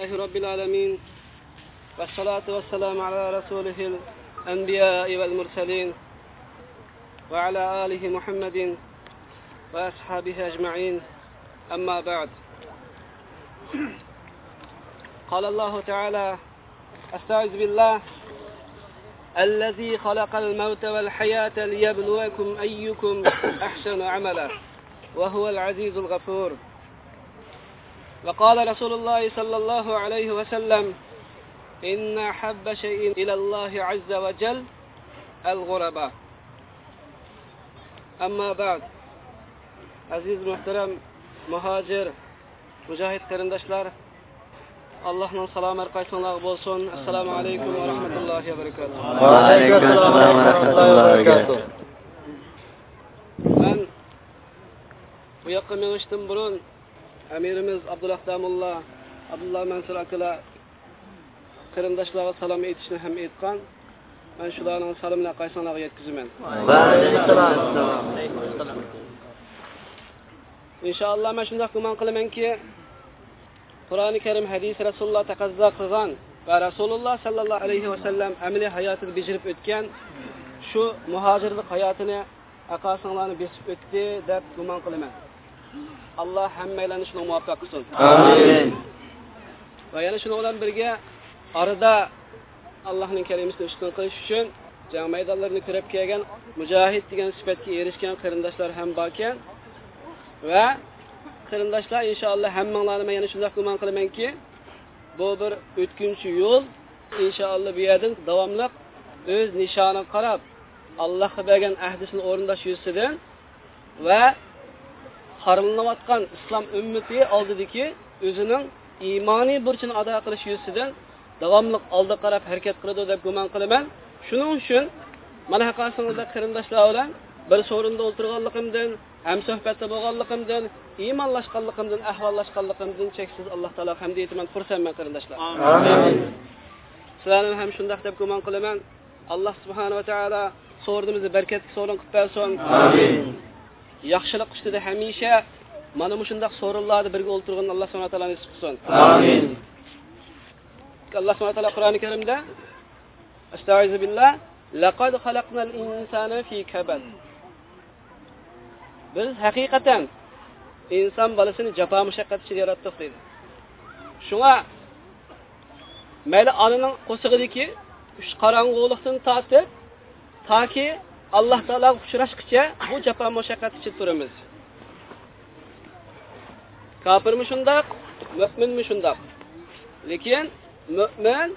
لله رب العالمين والصلاة والسلام على رسوله الأنبياء والمرسلين وعلى آله محمد وأصحابه أجمعين أما بعد. قال الله تعالى أستعذ بالله الذي خلق الموت والحياة ليبلوكم أيكم أحسن عملا وهو العزيز الغفور. وقال رسول الله صلى الله عليه وسلم إن أحب شيء إلى الله عز وجل الغرباء. أما بعد عزيز محترم مهاجر مجاهد قرندشلار الله من سلام أرقائكم الله بولسون السلام عليكم ورحمة الله وبركاته وعليكم السلام ورحمة الله وبركاته من ويقمي وشتم برون amirimiz abdulloh damulla abdulloh mansur akalar qarindoshlarga salom aytishni ham aytgan man shularning salomini qaysinglarga yetkazaman va alaykum assalom inshaalloh man shundoq gumon qilamanki qur'oni karim hadis rasululloh taqozo qilgan va rasululloh sollallohu alayhi vasallam amaliy hayotida bejirib o'tgan shu muhojirlik hayotini aqosinglarni besib o'tdi deb gumon qilaman alloh hammanglarni shunga muvaffaq qilsin. Amin. Va yana shuning bilan birga orada allohning kalimasini ustun qilish uchun jang maydonlarini ko'rib kelgan mujohid degan sifatga erishgan qarindoshlar ham bor ekan va qarindoshlar inshaalloh hammanglarni man yana shundoq gumon qilamanki bu bir o'tkinchi yo'l. Inshaalloh bu yerdan davomli o'z nishoniga qarab allohga bergan ahdisini o'rindash yuzasidan va qorinlayotgan islom ummati oldidagi o'zining iymoniy burchini ado qilish yuzasidan davomli oldi qarab harakat qiladi deb gumon qilaman. Shuning uchun mana haqosimizda qarindoshlar bilan bir so'rinda o'tirganligimdan ham suhbatda bo'lganligimdan iymonlashganligimdan ahvollashganligimdan cheksiz alloh taolo hamda aytaman xursandman qarindoshlar. Sizlarni ham shundoq deb gumon qilaman. Alloh subhanava taolo so'rinimizni barkatli so'rin qilib bersin. Amin yaxshilik ustida hamisha mana shundoq so'rinlarda birga o'ltirgan alloh subhana taolo nasib qilsin. Amin. Alloh subhana taolo qur'oni karimda astaizu billah laqad xalaqnal insana fi kabad. Biz haqiqatan inson bolasini jafo mushaqqat ichida yaratdik deydi. Shunga mayli onaning qo'sig'idagi uch qorong'ulikdan tortib toki alloh taologa uchrashguncha bu jafo mushaqqat ichida turamiz kofirmi shundoq mo'minmi shundoq lekin mo'min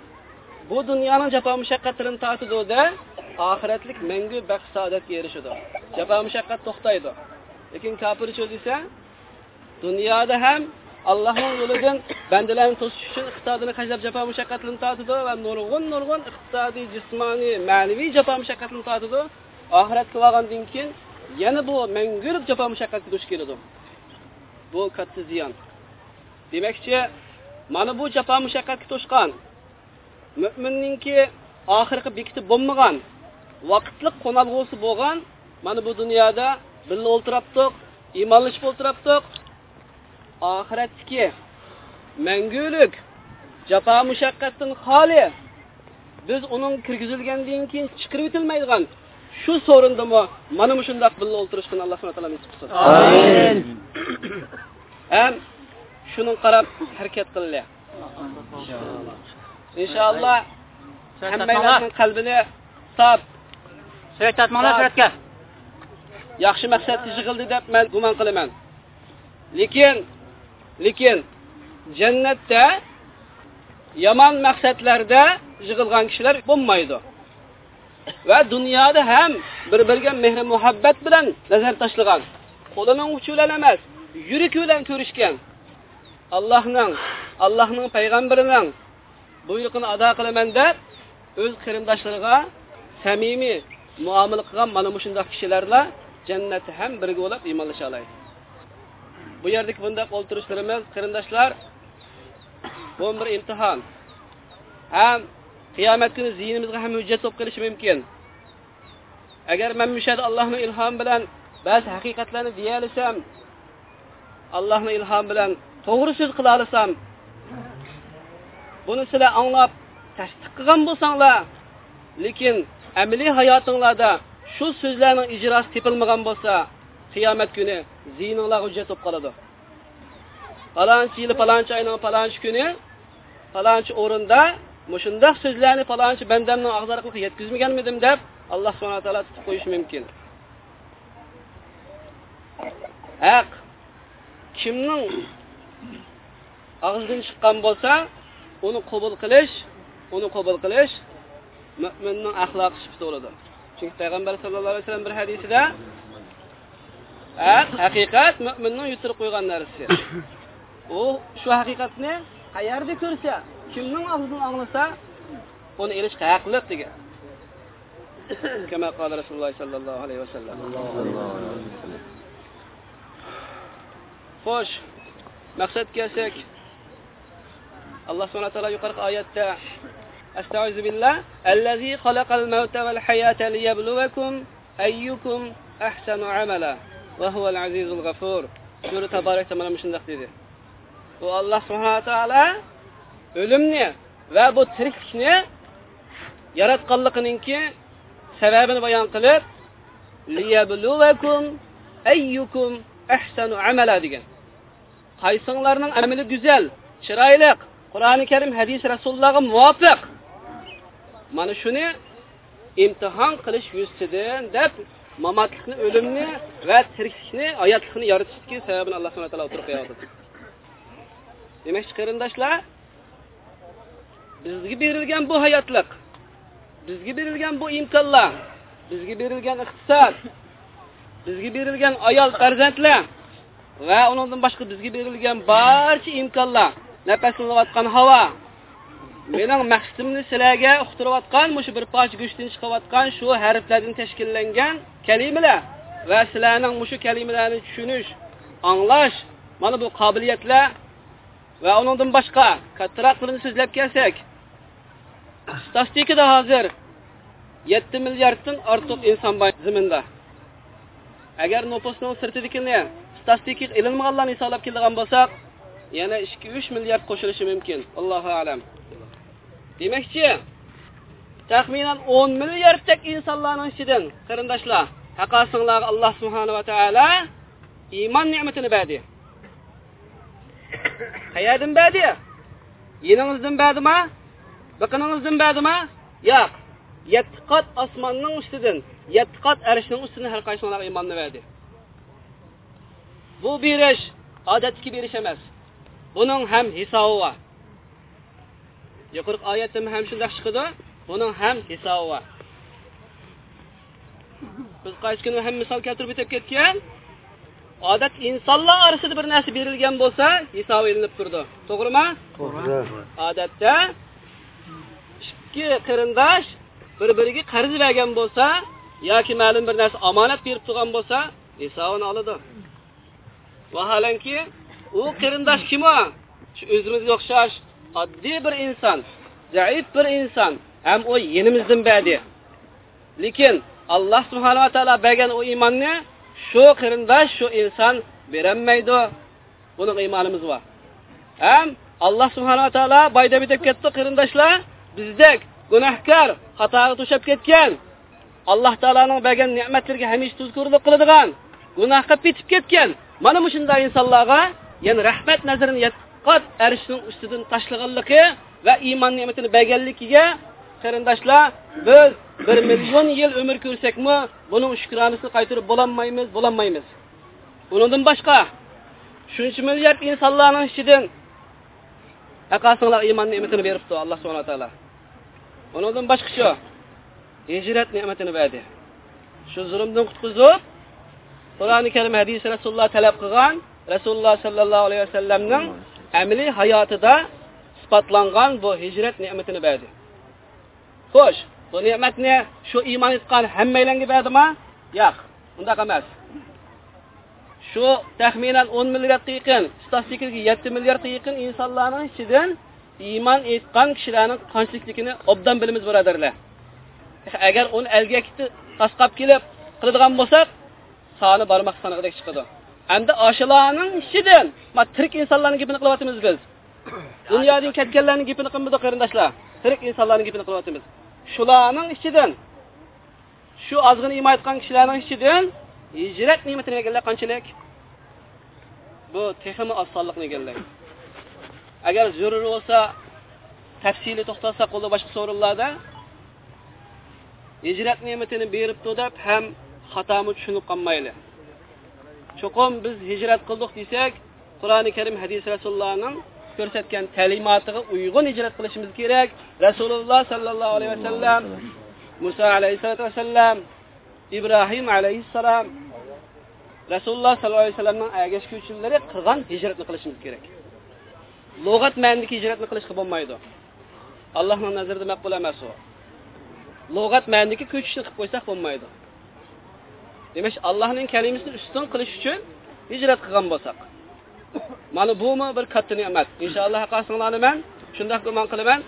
bu dunyoning jafo mushaqqatlarini tortidida oxiratlik mangu baxt saodatga erishadi jafo mushaqqat to'xtaydi lekin kofir chi desa dunyoda ham allohning yo'lidan bandalarni to'sish uchun iqtidorni qashlab jafo mushaqqatlarni tortidi nurg'un nurg'un iqtisodiy jismoniy ma'naviy jafo mushaqqatlarni tortidi oxiratga borgandan keyin yana bu mangulik jafo mushaqqatga duch keladi bu katta ziyon demakchi mana bu jafo mushaqqatga to'shqan mo'minningki oxirgi bekitib bo'lmagan vaqtliq qo'nalg'usi bo'lgan mana bu dunyoda birga o'ltirabdiq iymonlashib o'ltirabdiq oxiratdagi mangulik jafo mushaqqatdan xoli biz uning kirgizilgandan keyin shu so'rindami mana shundoq birga o'ltirishni alloh subhana taolo nasib qilsin. Amin. Ham shuni qarab harakat qilaylik inshaalloh. Hammanglarning qalbini Söhbət atmaqlar suratga. yaxshi maqsadga yig'ildi deb man gumon qilaman. Lekin lekin jannatda yomon maqsadlarda yig'ilgan kishilar bo'lmaydi va dunyoda ham bir biriga mehr muhabbat bilan nazar tashlagan. Qo'lining uchi bilan emas yuragi bilan ko'rishgan. Allohning allohning payg'ambarining buyrug'ini ado qilaman deb o'z qarindoshlariga samimiy muomala qilgan mana shundoq kishilarla jannatda ham birga bo'lib iymonlasha oladi bu yerdagi bundoq o'ltirishlarimiz qarindoshlar bu bir imtihon. Ham qiyomat kuni ziynimizga ham hujjat bo'lib qolishi mumkin. Agar man mushada allohning ilhom bilan ba'zi haqiqatlarni deya olsam allohning ilhom bilan to'g'ri so'z qila olsam buni sizlar anglab tasdiq qilgan bo'lsanglar lekin amaliy hayotinglarda shu so'zlarning ijrosi tepilmagan bo'lsa qiyomat kuni ziyninglar hujjat bo'lib qoladi. Palonchi yili palonchi oyning palonchi kuni palonchi o'rinda mushundoq so'zlarni palonchi bandamning og'zlariga yetkazmaganmidim deb alloh subhana taolo tutib qo'yishi mumkin. Haq. Kimning og'zidan chiqqan bo'lsa uni qabul qilish uni qabul qilish mo'minni axloqi sifati bo'ladi. Chunki payg'ambar sallallohu alayhi vasallam bir hadisida haq haqiqat mo'minning yutirib qo'ygan narsasi u shu haqiqatni qayerda ko'rsa kimning og'zidan anglasa uni erishishga haqliq degan. كما قال رسول الله صلى الله عليه وسلم خوش مقصد كسك الله سبحانه وتعالى يقرأ آيات أستعوذ بالله الذي خلق الموت والحياة ليبلوكم أيكم أحسن عملا وهو العزيز الغفور سورة تبارك تمام مش ندخل دي. والله سبحانه وتعالى o'limni va bu tiriklikni yaratganliginingki sababini bayon qilib liyabluwakum ayyukum ahsanu amala degan. Qaysinglarning amali go'zal, chiroyli, Qur'oni Karim, hadis Rasulullohga muvofiq. Mana shuni imtihon qilish yuzidan deb mamatlikni, o'limni va tiriklikni, hayotlikni yaratishga sababini Alloh subhanahu va taolo o'tirib qo'yadi. Demak, qarindoshlar, bizga berilgan bu hayotliq bizga berilgan bu imkonlar, bizga berilgan iqtisod, bizga berilgan ayol farzandlar va undan boshqa bizga berilgan barcha imkonlar, nafaslanayotgan havo, mening maqsadimni sizlarga uqtirayotgan mushu bir parcha go'shtdan chiqayotgan shu harflardan tashkillangan kalimalar va sizlarning mushu kalimalarni tushunish, anglash, mana bu qobiliyatlar va undan boshqa kattaroq qilib so'zlab kelsak, statistikada hozir 7 milliarddan ortiq inson bor zaminda. Agar nopusning sirtidikini statistik ilmganlarni hisoblab keladigan bo'lsak, yana 2-3 milliard qo'shilishi mumkin. Allohu a'lam. Demakchi, taxminan 10 milliarddak insonlarning ichidan qarindoshlar, haqasinglarga Alloh subhanahu va taolo iymon ne'matini berdi. Qayerdan berdi? Yiningizdan berdimi? Biqiningizdan berdimi? Yo'q. Yetti qat osmonning ustidan, yetti qat arshning ustidan har qaysinglarga iymonni berdi. Bu berish odatdagi berish emas. Buning ham hisobi bor. Yuqorqi oyatda ham shunday chiqadi. Buning ham hisobi bor. Biz qaysi kuni ham misol keltirib o'tib ketgan. Odat insonlar orasida bir narsa berilgan bo'lsa, hisobi ilinib turdi. To'g'rimi? To'g'ri. Odatda ikki qarindosh bir-biriga qarz bergan bo'lsa, yoki ma'lum bir narsa omonat berib turgan bo'lsa, hisobini oladi. Vaholanki, u qarindosh kim u? O'zimizga o'xshash oddiy bir inson, zaif bir inson, ham u yenimizdan berdi. Lekin Alloh subhanahu va taolo bergan u iymonni shu qarindosh, shu inson berolmaydi. Buning iymonimiz bor. Ham Alloh subhanahu va taolo boyda bitib ketdi qarindoshlar, bizdek gunohkor, xatoga to'shab ketgan. Alloh taoloning bergan ne'matlariga hamisha tuzkurlik qiladigan, gunohga bitib ketgan. Mana shunday insonlarga yana rahmat nazarini yetqat arishning ustidan tashlaganligi va iymon ne'matini berganligiga qarindoshlar, biz 1 million yil umr ko'rsakmi, buning shukronasini qaytarib bo'lolmaymiz, bo'lolmaymiz. Bundan boshqa shuncha milliard insonlarning ichidan aqasinglar iymon ne'matini beribdi Alloh subhanahu taolo. Undan boshqacha hijrat ne'matini berdi. Shu zulmdan qutqizib, Qur'oni Karim hadis Rasululloh talab qilgan Rasululloh sallallohu alayhi vasallamning amaliy hayotida isbotlangan bu hijrat ne'matini berdi. Xo'sh, bu ne'matni shu iymon etgan hammalarga berdimi? Yo'q, undaq emas. Shu taxminan 10 milliardga yaqin, statistikaga 7 milliardga yaqin insonlarning ichidan iymon etgan kishilarning qanchlikligini obdan bilamiz birodarlar. Agar uni elgakni tasqab kelib qiladigan bo'lsak, soni barmoq sanig'idek chiqadi. Endi oshilarning ichidan, ma tirik insonlarning gapini qilyapmiz biz. dunyodan ketganlarning gapini qilmadi qarindoshlar tirik insonlarning gapini qilyapmiz shularning ichidan shu ozgina iymon etgan kishilarning ichidan hijrat ne'matini yeganlar qanchalik bu texmi osonlikni egallaydi agar zarur bo'lsa tafsili to'xtalsa qo'lda boshqa so'rinlarda hijrat ne'matini beribdi deb ham xatomi tushunib qolmayli cho'qim biz hijrat qildik desak qur'oni karim hadis rasulullohning ko'rsatgan ta'limotiga uyg'un hijrat qilishimiz kerak. Rasululloh sollallohu alayhi vasallam muso alayhissalotu vassalam ibrohim alayhissalom rasululloh sollallohu alayhi vasallamning ergashguvchilari qilgan hijratni qilishimiz kerak. Lug'at ma'nidagi hijratni qilishga bo'lmaydi. Allohning nazarida maqbul emas u. Lug'at ma'nidagi ko'chishni qilib qo'ysak bo'lmaydi. Demak allohning kalimasini ustun qilish uchun hijrat qilgan bo'lsak mana bumi bir katta ne'mat. Inshaalloh haqqasinglarni man shundoq gumon qilaman.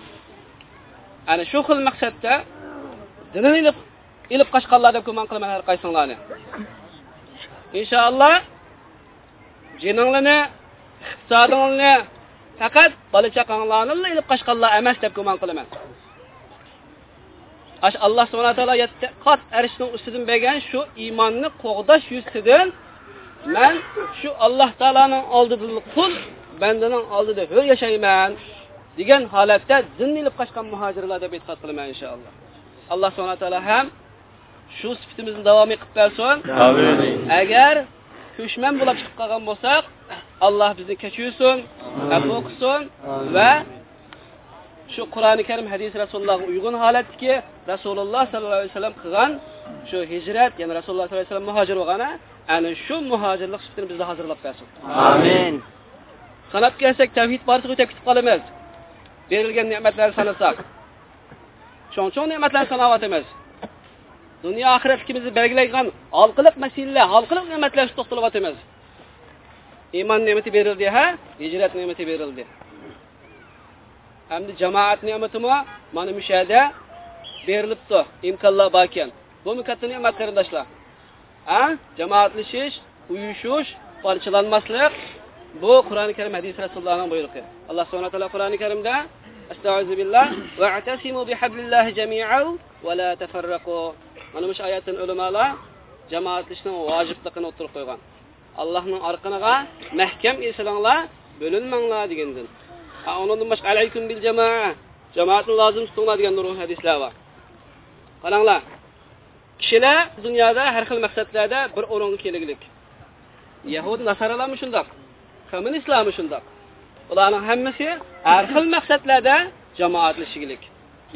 Ana shu xil maqsadda dinini ilib ilib qochqanlar deb gumon qilaman har qaysinglarni. Inshaalloh jininglarni iqtisodinglarni faqat bola chaqanglarni ilib qochganlar emas deb gumon qilaman Aş Allah subhanahu taolo qat arishning ustidan bergan shu iymonni qo'g'dash yuzidan men shu Alloh taoloning oldida qul, bandaning oldida hur yashayman degan holatda dinni ilib qochgan muhojirlar deb e'tiqod qilaman inshaalloh. Alloh subhanahu taolo ham shu sifatimizni davom qilib bersin. Amin. Agar ko'chman bo'lib chiqib qolgan bo'lsak, Alloh bizni kechirsin, afv qilsin va shu Qur'oni Karim hadis Rasulullohga uyg'un holatdagi Rasululloh sallallohu alayhi vasallam qilgan shu hijrat, ya'ni Rasululloh sallallohu alayhi vasallam muhojir bo'lgani, ana shu muhojirlik sifatini bizga hozirlab bersin. Amin. Sanab kelsak tavhid borsa o'tib ketib qolamiz. Berilgan ne'matlarni sanasak. Cho'ng-cho'ng ne'matlarni sanayotimiz. Dunyo oxiratligimizni belgilagan halqiliq masalalar, halqiliq ne'matlar to'xtalyapmiz. Iymon ne'mati berildi ha, hijrat ne'mati berildi. hamda jamoat ne'matimi mana bu yerda berilibdi imkonlar bor ekan bu katta ne'mat qarindoshlar a jamoatlashish uyushish parchalanmaslik bu qur'oni karim hadis rasulullohning buyrug'i alloh subhana taolo qur'oni karimda astauzu billah va'tasimu bihablillahi jami'an va la tafarraqu mana shu oyatdan ulamolar jamoatlashning vojibligini o'tirib qo'ygan allohning orqaniga mahkam esilanglar bo'linmanglar degandan onundan boshqa alaykum bil jamoa jamoatni lozim tutinglar degan nurg'un hadislar bor qaranglar kishilar dunyoda har xil maqsadlarda bir o'ringa kelgilik yahud nasaralarmi shundoq kommunistlarmi shundoq. Ularning hammasi har xil maqsadlarda jamoatlashigilik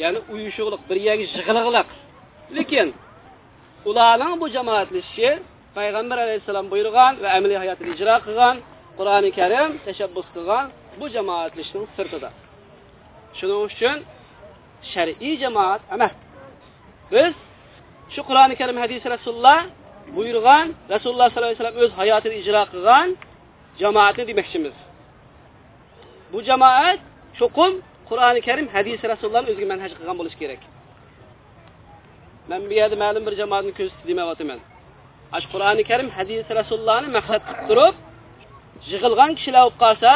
ya'ni uyushuqliq bir yerga yig'ilg'iliq lekin ularning bu jamoatlashishi payg'ambar alayhissalom buyurgan va amaliy hayotda ijro qilgan qur'oni karim tashabbus qilgan bu jamoatlashning sirtida shuning uchun shar'iy jamoat emas biz shu qur'oni karim hadisi rasululloh buyurgan rasululloh sollallohu alayhi vasallam o'z hayotida ijro qilgan jamoatni demoqchimiz bu jamoat cho'qim qur'oni karim hadisi rasulullohni o'ziga manhaj qilgan bo'lishi kerak man bu yerda ma'lum bir jamoatni ko'rsatdi demayapman ash qur'oni karim hadisi rasulullohni maqsad qilib turib yig'ilgan kishilar bo'lib qolsa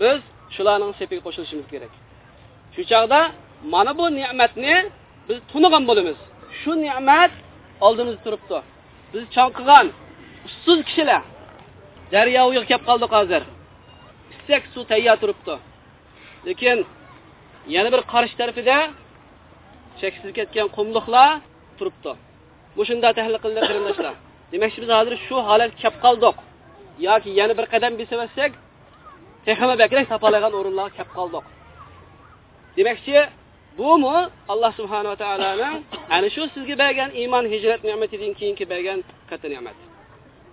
biz shularning sepiga qo'shilishimiz kerak. Shu chog'da mana bu ne'matni biz tunigan bo'lamiz. Shu ne'mat oldimizda turibdi. Biz chonqigan ussiz kishilar daryo uyiga kelib qoldik hozir. Issiq suv tayyor turibdi. Lekin yana bir qarshi tarafida cheksiz ketgan qumliqlar turibdi. Shunda tahlil qildi qarindoshlar. Demakchi biz hozir shu holatga kelib qoldik yoki yana bir qadam bilsak, texmi bakrak topalagan o'rinlarga kelib qoldik demakchi bumi alloh subhanava taoloni ana shu sizga bergan iymon hijrat ne'matidan keyingi bergan katta ne'mat.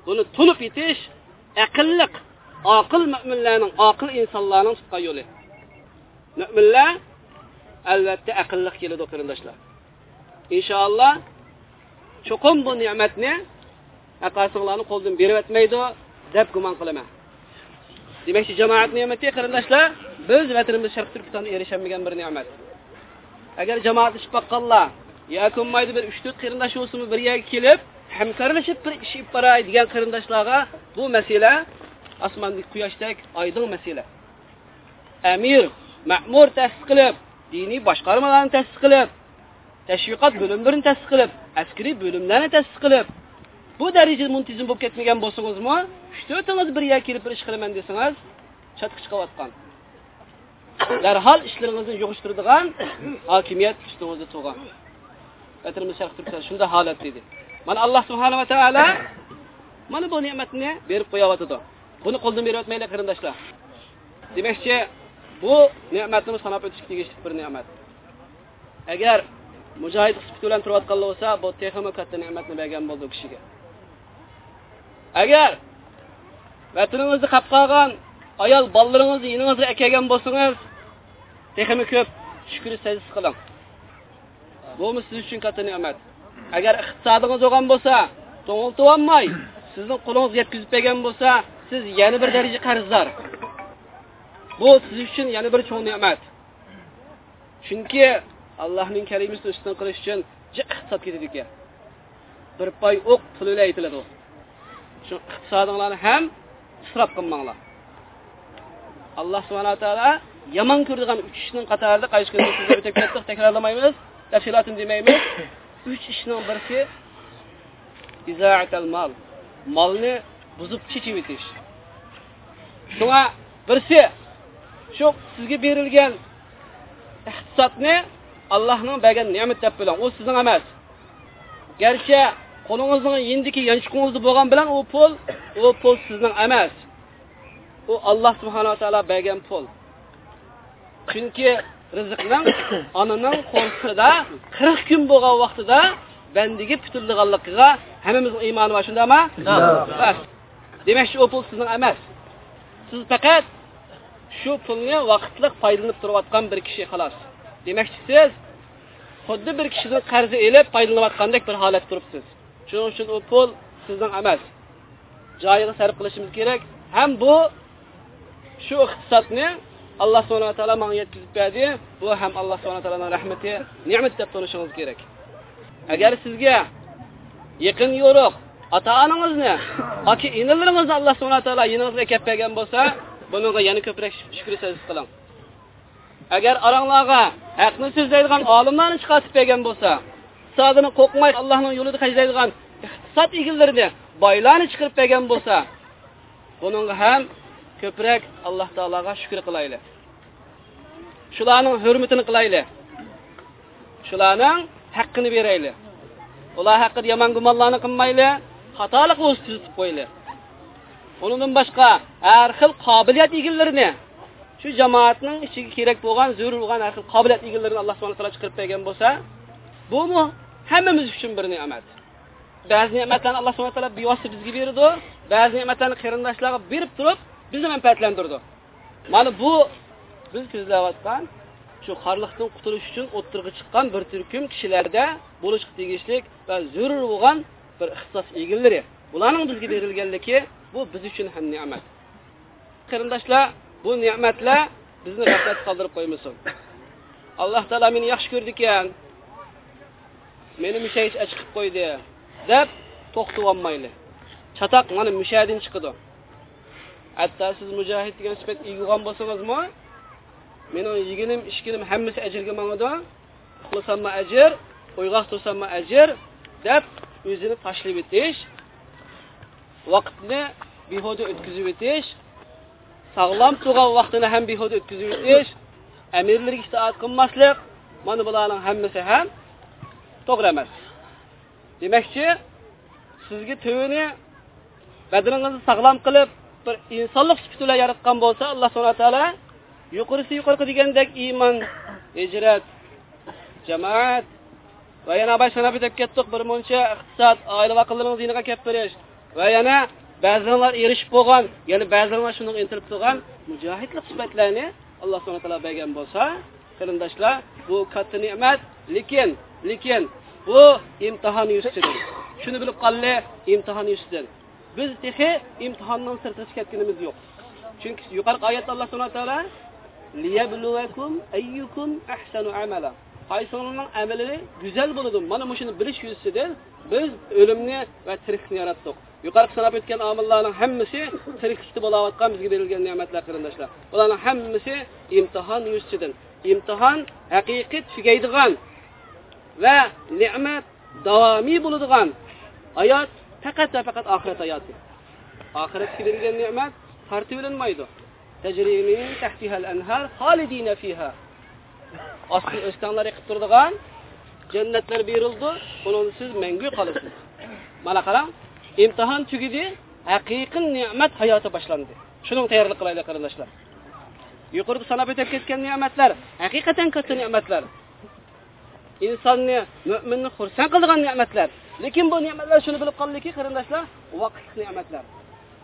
Buni tunib yetish aqlliq oqil mo'minlarning oqil insonlarning tutgan yo'li. Mo'minlar albatta aqlliq keladi qarindoshlar. Inshaalloh chuqum bu ne'matni aqasinglarni qo'ldan berib o'tmaydi deb gumon qilaman. Demakchi jamoat ne'mati qarindoshlar biz vatanimiz sharq turkistonda erishamagan bir ne'mat. Agar jamoat ishib boqqanlar yoki bo'lmaydi bir uch to'rt qarindosh bo'lsinmi bir yerga kelib hamkorlashib bir ish olib boray degan qarindoshlarga bu masala osmondagi quyoshdek oydin masala amir ma'mur ta'sis qilib diniy boshqarmalarni ta'sis qilib tashviqot bo'limlarini tasdiq qilib askariy bo'limlarni tasdiq qilib bu darajada muntizim bo'lib ketmagan bo'lsangizmi uch to'rtingiz birga kelib bir ish qilaman desangiz chatqich chiqayotgan darhol ishlaringizni yig'ishtiradigan hokimiyat ustingizda tug'an vatanimiz sharq turkiston shunday holat edi mana alloh subhanava taolo mana bu ne'matni berib qo'yyotidi buni qo'ldan beryotmaylik qarindoshlar. Demakchi bu ne'matimiz sanab o'tishga tegishli bir ne'mat. Agar mujohid qisbiti bilan turayotgan bo'lsa bu texmi katta ne'matni bergan bo'ldi u kishiga. Agar vataningizni qolib qolgan ayol bolalaringizni yoningizga kelgan bo'lsangiz texmi ko'p shukr sajda qiling. Bu siz uchun katta ne'mat. Agar iqtisodingiz bo'lgan bo'lsa to'ng'iltib olmay sizni qo'lingiz yetkazib bergan bo'lsa siz yana bir daraja qarzdor bu siz uchun yana bir cho'ng ne'mat. Chunki allohning kalimasini ustun qilish uchun iqtisod ketadi ekan bir poy o'q pul aytiladi shu iqtisodinglarni ham isrof qilmanglar alloh subhana taolo yomon ko'radigan uch ishning qatorida qaysi kuni sizga o'tib ketdik takrorlamaymiz tafsilotini demaymiz uch ishning birisi izaatal mal. Molni buzib chechib etish shunga birisi shu sizga berilgan iqtisodni allohning bergan ne'mat deb bilan u sizning emas. Garchi qo'lingizning yendiki yanchiqingizda bo'lgan bilan u pul u pul sizning emas. U alloh subhanava taolo bergan pul. Chunki rizqning onaning qo'lsida qirq kun bo'lgan vaqtida bandiga putildiganligiga hammamizning iymoni bor shundaymi bas. Demakchi u pul sizning emas. Siz faqat shu pulni vaqtliq foydalanib turayotgan bir kishi xolos demakchi siz xuddi bir kishidan qarzi elib foydalanayotgandek bir holat turibsiz. Shuning uchun u pul sizning emas joyiga sarf qilishimiz kerak. Ham bu shu iqtisodni alloh subhanaa taolo manga yetkazib berdi. Bu ham alloh subhana taoloni rahmati ne'mat deb turishingiz kerak. Agar sizga yaqin yo'ruq ota onangizni yoki inilaringizni alloh subhana taolo yoningizga kelib bergan bo'lsa bunga yana ko'proq shukr so'z qiling. Agar aranglarga haqni so'zlaydigan olimlarni chiqartib bergan bo'lsa iqtisodini qo'rqmay allohning yo'lida hajlaydigan iqtisod egillarini boylarni chiqarib bergan bo'lsa buning ham ko'proq alloh taologa shukur qilayli shularning hurmatini qilayli shularning haqqini beraylik. Ular haqida yomon gumonlarni qilmaylik xatolik o'zi tuzitib qo'yli undan boshqa har xil qobiliyat egillarini shu jamoatning ichiga kerak bo'lgan zarur bo'lgan har xil qobiliyat egalarini alloh subhana taolo chiqarib bergan bo'lsa bu hammamiz uchun bir ne'mat. Ba'zi ne'matlarni alloh subhana taolo bevosita bizga berdi ba'zi ne'matlarni qarindoshlarga berib turib bizni manfaatlantirdi mana bu biz ko'zlayotgan shu xorliqdan qutulish uchun o'ttirg'i chiqqan bir turkum kishilarda bo'lishga tegishli va zarur bo'lgan bir ixtisos egillari bularning bizga berilganligi bu biz uchun ham ne'mat. Qarindoshlar bu ne'matlar bizni g'aflat qoldirib qo'ymasin. Alloh taolo meni yaxshi ko'rdi ekan meni mushayich chiqib qo'ydi deb to'xtab olmayli. Chatoq mana mushaydan chiqadi hatto siz mujohid degan sifat egilgan bo'lsangizmi meni yeginim ishkinim hammasi ajrga mangadi uxlasamma ajr o'yg'oq tursamma ajr deb o'zini tashlab etish vaqtni behuda o'tkazib etish sog'lom turgan vaqtini ham behuda o'tkazib etish amirlarga itoat qilmaslik mana bularning hammasi ham to'g'ri emas demakchi sizga tuvini badaningizni sog'lom qilib bir insonlik sifati bilan yaratgan bo'lsa alloh subhana taolo yuqorisi yuqorqi degandek iymon hijrat jamoat va yana boshqa sanab ketdik bir muncha iqtisod oila vaqillarimizni yiniga kelib berish va yana ba'zilar erishib bo'lgan yana ba'zilar shunga intilib turgan mujohidlik sifatlarini alloh subhana taolo bergan bo'lsa qarindoshlar bu katta ne'mat lekin lekin bu imtihon yuzidan shuni bilib qolli imtihon yuzidan biz tehi imtihondan sirtga ketganimiz yo'q. Chunki yuqorgi oyatda alloh subhana taolo liyabluvakum ayyukum ahsanu amala. Qaysining amali go'zal bo'ladi mana shuni bilish yuzasidan biz o'limni va tiriklikni yaratdik. Yuqorida sanab o'tgan omillarning hammasi tiriklikda bo'layotgan bizga berilgan ne'matlar qarindoshlar. Bularning hammasi imtihon yuzidan imtihon haqiqiy tugaydigan va ne'mat davomiy bo'ladigan hayot faqat va faqat oxirat hayoti. Oxiratga berilgan ne'mat tortib ilinmaydi tahtiha al-anhar fiha. Osti o'stanlar yiqib turadigan jannatlar berildi. Buni siz mangu qolasiz. Mana qarang imtihon tugidi haqiqiy ne'mat hayoti boshlandi. Shuning tayyorlik qilaylik qarindoshlar. Yuqorida sanab o'tib ketgan ne'matlar haqiqatan katta ne'matlar. Insonni mo'minni xursand qiladigan ne'matlar. Lekin bu ne'matlar shuni bilib qoldiki qarindoshlar vaqt ne'matlar.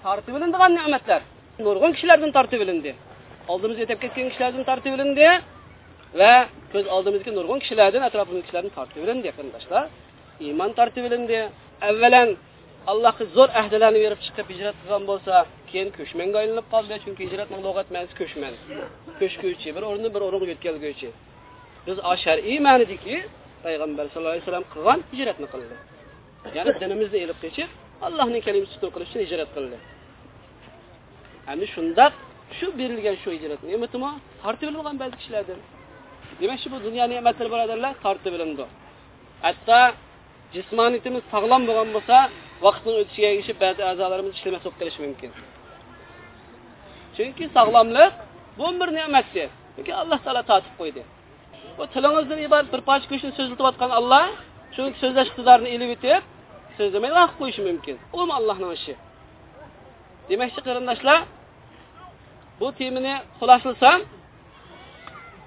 Tortib ilindigan ne'matlar. Nurg'un kishilardan tortib ilindi oldimizga o'tib ketgan kishilardan tortib ilindi va ko'z oldimizga nurg'un kishilardan atrofimizda kishilardan tortib ilindi qarindoshlar. Iymon tortib ilindi avvalan allohga zo'r ahdilarni berib chiqib hijrat qilgan bo'lsa keyin ko'chmanga aylanib qoldi. Chunki hijratning lug'at ma'nosi ko'chman. Ko'chguvchi bir o'rindan bir o'ringa yetkazguvchi biz shar'iy ma'nidiki payg'ambar sallallohu alayhi vasallam qilgan hijratni qildi. Ya'ni dinimizni ilib kechib allohning kalimasi ustun qilish uchun hijrat qildi. Endi shundoq shu berilgan shu hijrat ne'matimi tortib ilingan ba'zi kishilardan. Demak shu bu dunyo ne'matlari birodarlar tortib ilindi hatto jismoniyatimiz sog'lom bo'lgan bo'lsa vaqtning o'tishiga ergishib ba'zi a'zolarimiz ishlamas bo'lib qolishi mumkin. Chunki sog'lomlik bu bir ne'matdir chunki alloh taolo totib qo'ydi. Bu tilingizdan iborat bir parcha go'shtni so'zlatayotgan olloh shuni so'zlash iqtidorini ilib etib so'zlamay vaqt qo'yishi mumkin. U allohning ishi. Demakchi qarindoshlar bu temani xulosalasam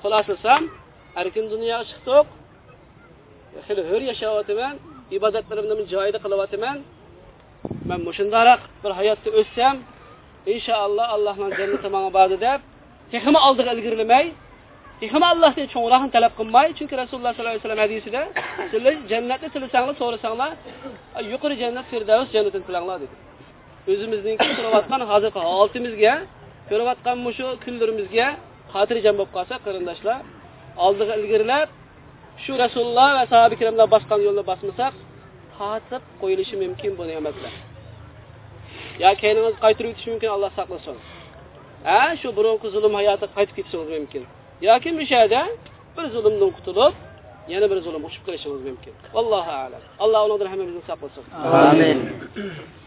xulosalasam erkin dunyoga chiqdiq hali hur yashayapman ibodatlarimni joyida qilyapman. Man mushundaroq bir hayotda o'ssam inshaalloh allohning jannati manga bordi deb texmi oldiga ilgirlamay texmi allohdan cho'ngroqni talab qilmay chunki rasululloh sollallohu alayhi vasallam hadisida sizlar jannatni tilasanglar so'rasanglar yuqori jannat firdavs jannatini tilanglar dedi. O'zimizniki ko'rayotgan hozirgi holatimizga ko'rayotgan shu kunlarimizga xotirjam bo'lib qolsa qarindoshlar oldiga ilgirlab shu rasululloh va sahoba ikromlar bosgan yo'lni bosmasak tortib qo'yilishi mumkin bu ne'matlar yo keyinimiz qaytirib o'tishi mumkin alloh saqlasin ha shu burungi zulm hayoti qaytib ketishingiz mumkin yoki yerda bir zulmdan qutulib yana bir zulm uchib kelishingiz mumkin vallohu alam. Alloh ulardan hammamizni saqlasin Amin.